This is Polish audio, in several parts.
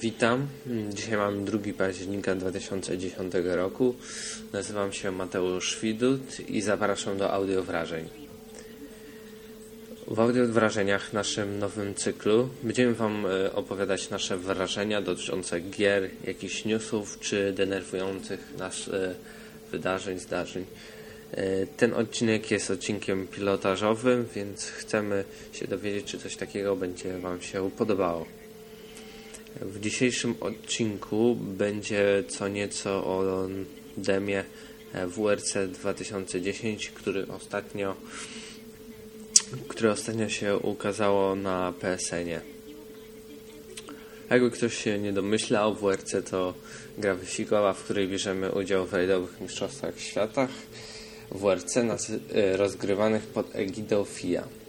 Witam. Dzisiaj mamy 2 października 2010 roku. Nazywam się Mateusz Widut i zapraszam do audio wrażeń. W audio wrażeniach naszym nowym cyklu będziemy Wam e, opowiadać nasze wrażenia dotyczące gier, jakichś newsów czy denerwujących nas e, wydarzeń, zdarzeń. E, ten odcinek jest odcinkiem pilotażowym, więc chcemy się dowiedzieć, czy coś takiego będzie Wam się podobało. W dzisiejszym odcinku będzie co nieco o demie WRC 2010, który ostatnio, które ostatnio się ukazało na PSN-ie. Jakby ktoś się nie domyślał, WRC to gra wyścigowa, w której bierzemy udział w rajdowych mistrzostwach świata. WRC rozgrywanych pod egidą FIA.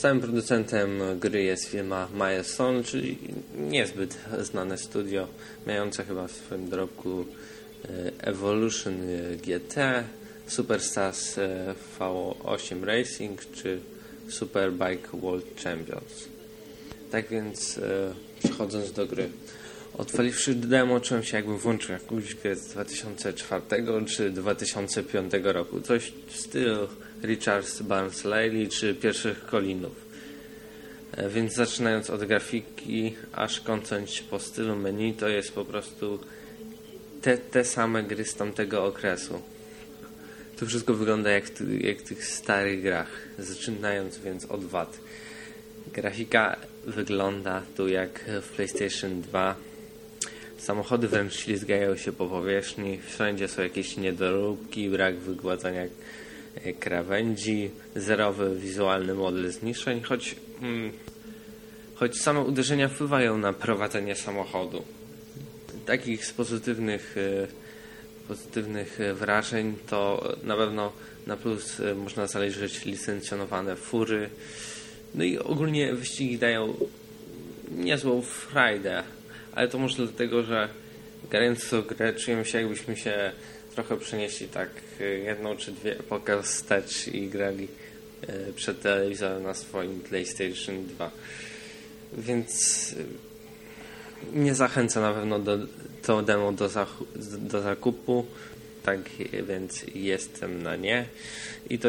Całym producentem gry jest firma Milestone, czyli niezbyt znane studio, mające chyba w swoim dorobku e, Evolution GT, Superstars e, V8 Racing czy Superbike World Champions. Tak więc e, przechodząc do gry. Otwaliwszy demo, czułem się jakbym włączył jakąś grę z 2004 czy 2005 roku. Coś w stylu Richards Barnes Lely czy pierwszych Kolinów. E, więc zaczynając od grafiki, aż kończąc po stylu menu, to jest po prostu te, te same gry z tamtego okresu. To wszystko wygląda jak, jak w tych starych grach. Zaczynając więc od VAT. Grafika wygląda tu jak w PlayStation 2. Samochody wręcz ślizgają się po powierzchni. Wszędzie są jakieś niedoróbki, brak wygładzania krawędzi, zerowy wizualny model zniszczeń, choć, mm, choć same uderzenia wpływają na prowadzenie samochodu. Takich z pozytywnych, e, pozytywnych wrażeń to na pewno na plus e, można zależeć licencjonowane fury. No i ogólnie wyścigi dają niezłą frajdę, ale to może dlatego, że grając w grę czujemy się jakbyśmy się trochę przenieśli tak e, jedną czy dwie epokę wstecz i grali e, przed telewizorem na swoim PlayStation 2. Więc e, nie zachęca na pewno do, to demo do, do zakupu. Tak więc jestem na nie. I to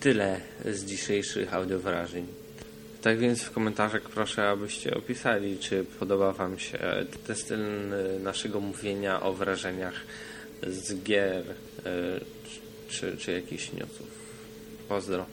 tyle z dzisiejszych audio wrażeń. Tak więc w komentarzach proszę, abyście opisali, czy podoba Wam się ten styl naszego mówienia o wrażeniach z gier e, czy, czy jakichś newsów. Pozdro.